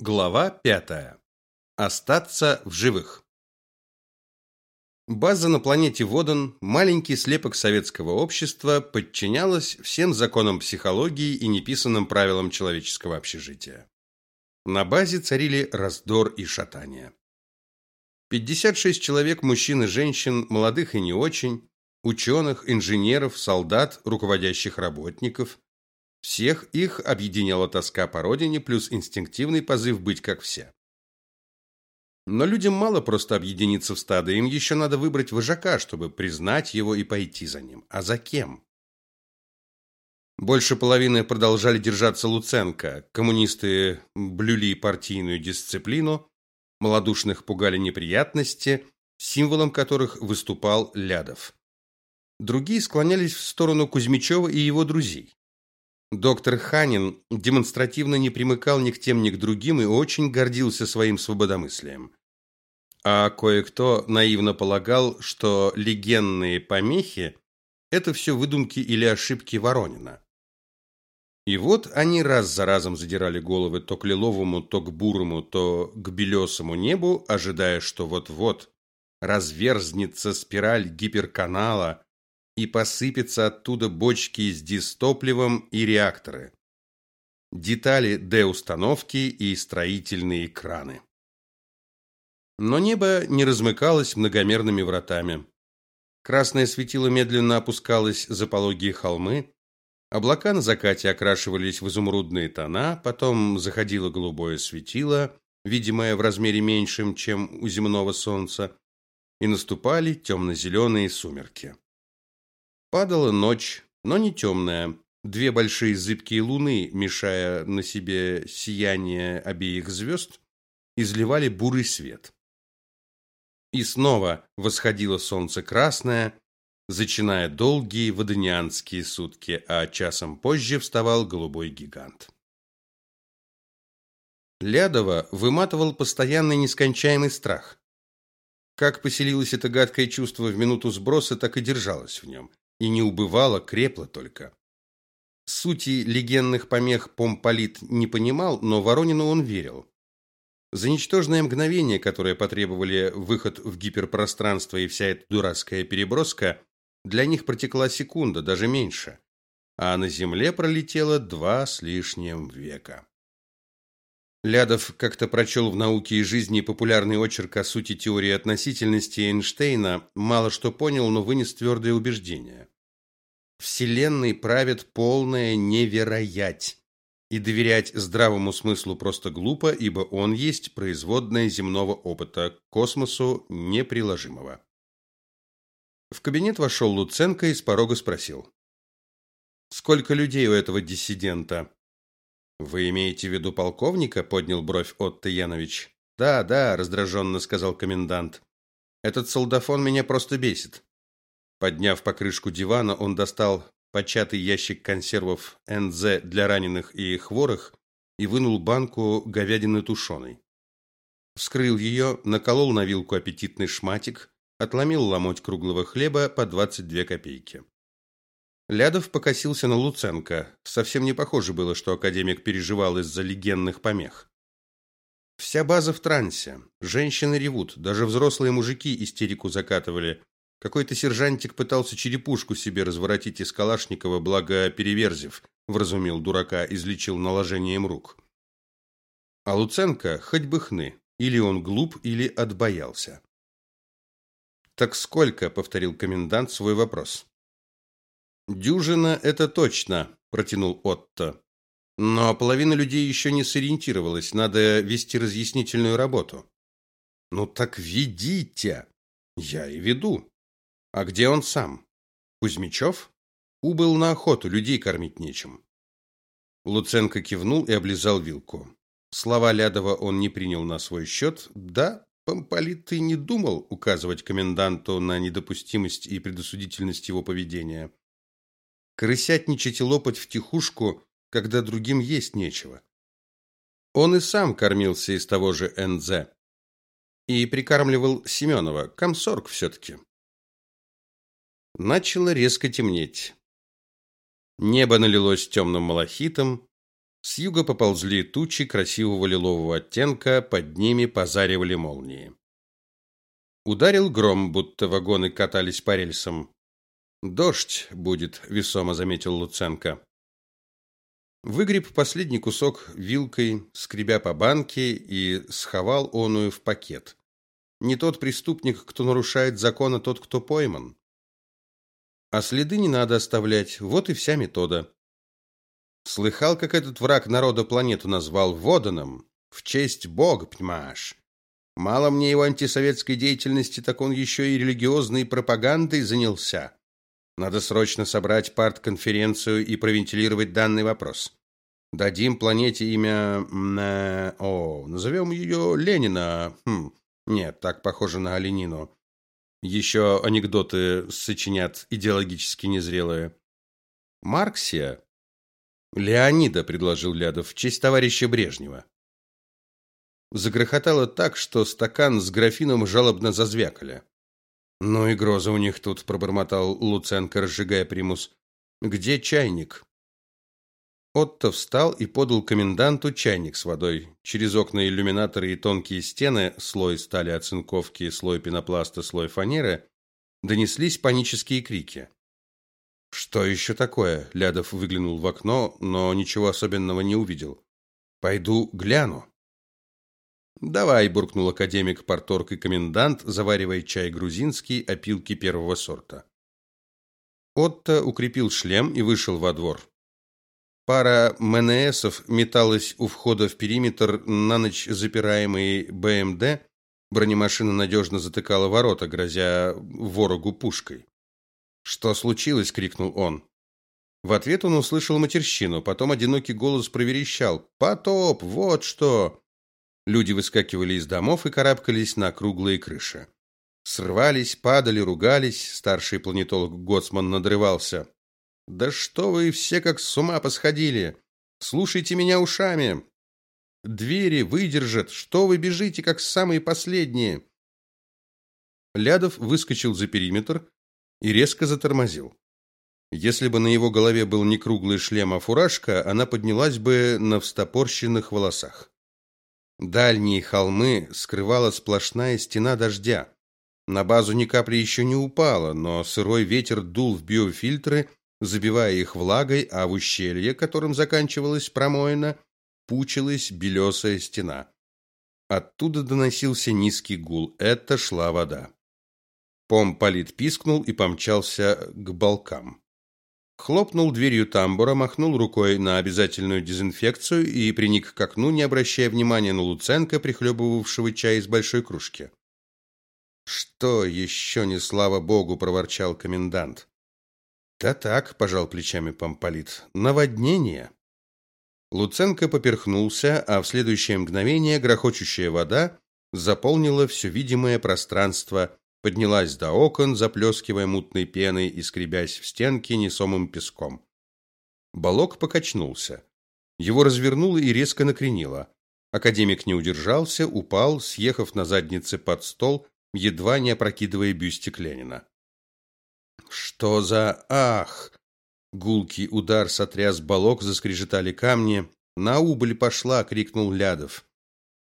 Глава пятая. Остаться в живых. База на планете Водан, маленький слепок советского общества, подчинялась всем законам психологии и неписанным правилам человеческого общежития. На базе царили раздор и шатание. 56 человек, мужчин и женщин, молодых и не очень, ученых, инженеров, солдат, руководящих работников, всех их объединяла тоска по родине плюс инстинктивный позыв быть как все. Но людям мало просто объединиться в стадо, им еще надо выбрать вожака, чтобы признать его и пойти за ним. А за кем? Больше половины продолжали держаться Луценко. Коммунисты блюли партийную дисциплину, малодушных пугали неприятности, символом которых выступал Лядов. Другие склонялись в сторону Кузьмичева и его друзей. Доктор Ханин демонстративно не примыкал ни к тем, ни к другим и очень гордился своим свободомыслием. А кое-кто наивно полагал, что легенные помехи это все выдумки или ошибки Воронина. И вот они раз за разом задирали головы то к лиловому, то к бурому, то к белесому небу, ожидая, что вот-вот разверзнется спираль гиперканала, и посыпятся оттуда бочки с дистопливом и реакторы. Детали Д-установки и строительные краны. Но небо не размыкалось многомерными вратами. Красное светило медленно опускалось за пологие холмы, облака на закате окрашивались в изумрудные тона, потом заходило голубое светило, видимое в размере меньшем, чем у земного солнца, и наступали темно зеленые сумерки. Падала ночь, но не темная. Две большие зыбкие луны, мешая на себе сияние обеих звезд, изливали бурый свет. И снова восходило солнце красное, зачиная долгие водонианские сутки, а часом позже вставал голубой гигант. Лядова выматывал постоянный нескончаемый страх. Как поселилось это гадкое чувство в минуту сброса, так и держалось в нем и не убывало, крепло только. Сути легендных помех помполит не понимал, но Воронину он верил. За ничтожное мгновение, которое потребовали выход в гиперпространство и вся эта дурацкая переброска, для них протекла секунда, даже меньше. А на Земле пролетело два с лишним века. Лядов как-то прочел в «Науке и жизни» популярный очерк о сути теории относительности Эйнштейна, мало что понял, но вынес твердое убеждение. Вселенной правит полная невероять, и доверять здравому смыслу просто глупо, ибо он есть производная земного опыта, к космосу неприложимого. В кабинет вошел Луценко и с порога спросил: "Сколько людей у этого диссидента?" Вы имеете в виду полковника? поднял бровь Отто Янович. Да, да, раздраженно сказал комендант. Этот солдафон меня просто бесит. Подняв покрышку дивана, он достал початый ящик консервов НЗ для раненых и хворых и вынул банку говядины тушеной. Вскрыл ее, наколол на вилку аппетитный шматик, отломил ломоть круглого хлеба по 22 копейки. Лядов покосился на Луценко. Совсем не похоже было, что академик переживал из-за легенных помех. Вся база в трансе. Женщины ревут, даже взрослые мужики истерику закатывали. Какой-то сержантик пытался черепушку себе разворотить из Калашникова, благо переверзив, вразумил дурака, излечил наложением рук. А Луценко хоть бы хны, или он глуп, или отбоялся. Так сколько, повторил комендант свой вопрос. Дюжина это точно, протянул Отто. Но половина людей еще не сориентировалась, надо вести разъяснительную работу. Ну так ведите. Я и веду. А где он сам? Кузьмичев? Убыл на охоту, людей кормить нечем. Луценко кивнул и облизал вилку. Слова Лядова он не принял на свой счет. Да, Помполит и не думал указывать коменданту на недопустимость и предосудительность его поведения крысятничать и лопать втихушку, когда другим есть нечего. Он и сам кормился из того же НЗ и прикармливал Семенова, комсорг все-таки. Начало резко темнеть. Небо налилось темным малахитом, С юга поползли тучи красивого лилового оттенка, под ними позаривали молнии. Ударил гром, будто вагоны катались по рельсам. Дождь будет, весомо заметил Луценко. Выгреб последний кусок вилкой, скребя по банке и сховал оную в пакет. Не тот преступник, кто нарушает закон, а тот, кто пойман. А следы не надо оставлять. Вот и вся метода. Слыхал, как этот враг народа планету назвал Воданом? В честь Бога, понимаешь? Мало мне его антисоветской деятельности, так он еще и религиозной пропагандой занялся. Надо срочно собрать партконференцию и провентилировать данный вопрос. Дадим планете имя... Э, о, назовем ее Ленина. Хм, нет, так похоже на Оленину. Еще анекдоты сочинят идеологически незрелые. Марксия Леонида предложил Лядов в честь товарища Брежнева. Загрохотало так, что стакан с графином жалобно зазвякали. Ну и гроза у них тут, пробормотал Луценко, разжигая примус. Где чайник? Отто встал и подал коменданту чайник с водой. Через окна иллюминаторы и тонкие стены, слой стали оцинковки, слой пенопласта, слой фанеры, донеслись панические крики. Что еще такое? Лядов выглянул в окно, но ничего особенного не увидел. Пойду гляну. Давай, буркнул академик Порторг и комендант, заваривая чай грузинский, опилки первого сорта. Отто укрепил шлем и вышел во двор. Пара МНСов металась у входа в периметр на ночь запираемый БМД. Бронемашина надежно затыкала ворота, грозя ворогу пушкой. Что случилось, крикнул он. В ответ он услышал матерщину, потом одинокий голос проверещал: "Потоп, вот что!" Люди выскакивали из домов и карабкались на круглые крыши. Срывались, падали, ругались. Старший планетолог Гоцман надрывался: "Да что вы все как с ума посходили? Слушайте меня ушами. Двери выдержат. Что вы бежите как самые последние?" Лядов выскочил за периметр, и резко затормозил. Если бы на его голове был не круглый шлем, а фуражка, она поднялась бы на встопорщенных волосах. Дальние холмы скрывала сплошная стена дождя. На базу ни капли еще не упало, но сырой ветер дул в биофильтры, забивая их влагой, а в ущелье, которым заканчивалась промоина, пучилась белесая стена. Оттуда доносился низкий гул. Это шла вода. Помполит пискнул и помчался к балкам. Хлопнул дверью тамбура, махнул рукой на обязательную дезинфекцию и приник к окну, не обращая внимания на Луценко, прихлебывавшего чай из большой кружки. Что еще не слава богу, проворчал комендант. Да так, пожал плечами Помполит. Наводнение. Луценко поперхнулся, а в следующее мгновение грохочущая вода заполнила все видимое пространство поднялась до окон, заплескивая мутной пеной и скребясь в стенки несомым песком. Балок покачнулся. Его развернуло и резко накренило. Академик не удержался, упал, съехав на заднице под стол, едва не опрокидывая бюстик Ленина. Что за ах! Гулкий удар сотряс балок, заскрежетали камни. На убыль пошла, крикнул Лядов.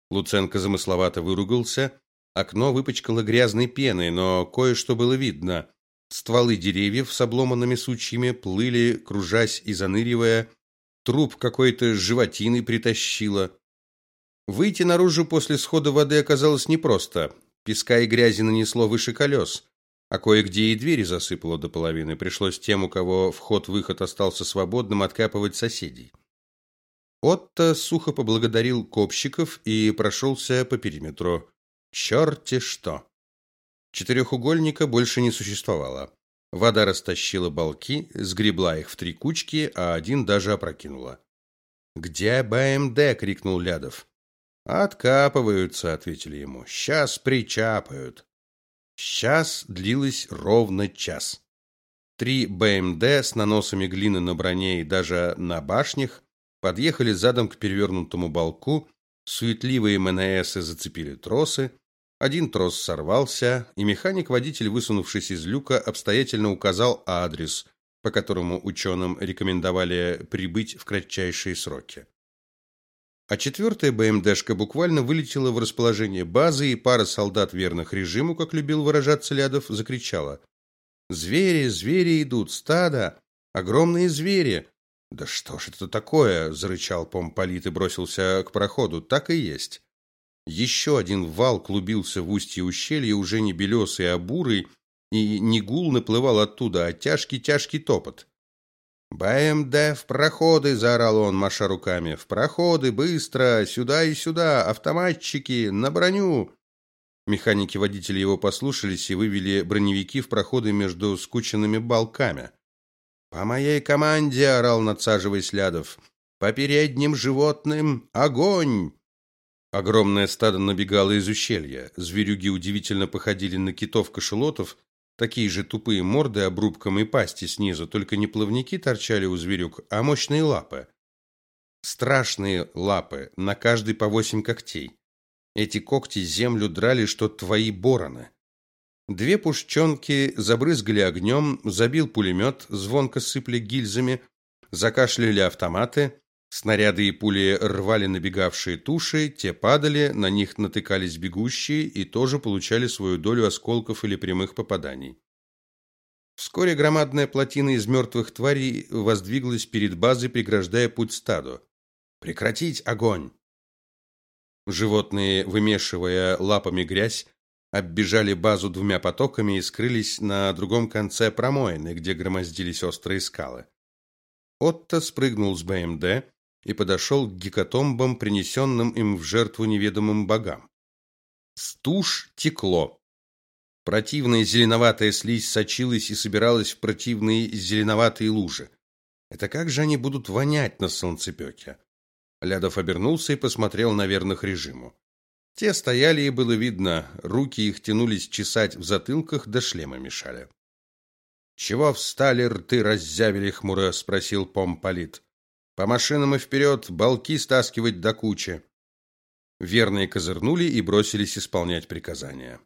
Луценко замысловато выругался, Окно выпачкало грязной пеной, но кое-что было видно. Стволы деревьев с обломанными сучьями плыли, кружась и заныривая. Труп какой-то животины притащило. Выйти наружу после схода воды оказалось непросто. Песка и грязи нанесло выше колес, а кое-где и двери засыпало до половины. Пришлось тем, у кого вход-выход остался свободным, откапывать соседей. Отто сухо поблагодарил копщиков и прошелся по периметру. Черти что! Четырехугольника больше не существовало. Вода растащила балки, сгребла их в три кучки, а один даже опрокинула. «Где БМД?» — крикнул Лядов. «Откапываются», — ответили ему. «Сейчас причапают». Сейчас длилось ровно час. Три БМД с наносами глины на броне и даже на башнях подъехали задом к перевернутому балку, суетливые МНСы зацепили тросы, один трос сорвался, и механик-водитель, высунувшись из люка, обстоятельно указал адрес, по которому ученым рекомендовали прибыть в кратчайшие сроки. А четвертая БМДшка буквально вылетела в расположение базы, и пара солдат верных режиму, как любил выражаться Лядов, закричала: "Звери, звери идут, стадо, огромные звери!" "Да что ж это такое?" зарычал помполит и бросился к проходу. Так и есть. Еще один вал клубился в устье ущелья, уже не белесый, а бурый, и не гул наплывал оттуда, а тяжкий-тяжкий топот. «БМД в проходы!» – заорал он, маша руками. «В проходы! Быстро! Сюда и сюда! Автоматчики! На броню!» Механики-водители его послушались и вывели броневики в проходы между скученными балками. «По моей команде!» – орал, надсаживаясь Лядов. «По передним животным! Огонь!» Огромное стадо набегало из ущелья. Зверюги удивительно походили на китов-кашелотов, Такие же тупые морды обрубком и пасти снизу, только не плавники торчали у зверюк, а мощные лапы. Страшные лапы, на каждый по восемь когтей. Эти когти землю драли, что твои бороны. Две пушченки забрызгали огнем, забил пулемет, звонко сыпли гильзами, закашляли автоматы, снаряды и пули рвали набегавшие туши, те падали, на них натыкались бегущие и тоже получали свою долю осколков или прямых попаданий. Вскоре громадная плотина из мертвых тварей воздвиглась перед базой, преграждая путь стаду. Прекратить огонь. Животные, вымешивая лапами грязь, оббежали базу двумя потоками и скрылись на другом конце промоины, где громоздились острые скалы. Отто спрыгнул с БМД и подошел к гекатомбам, принесенным им в жертву неведомым богам. Стуж текло. Противная зеленоватая слизь сочилась и собиралась в противные зеленоватые лужи. Это как же они будут вонять на солнцепёке? Лядов обернулся и посмотрел на верных режиму. Те стояли, и было видно, руки их тянулись чесать в затылках, да шлемы мешали. «Чего встали, рты раззявили хмуро?» — спросил помполит. «По машинам и вперед, балки стаскивать до кучи». Верные козырнули и бросились исполнять приказания.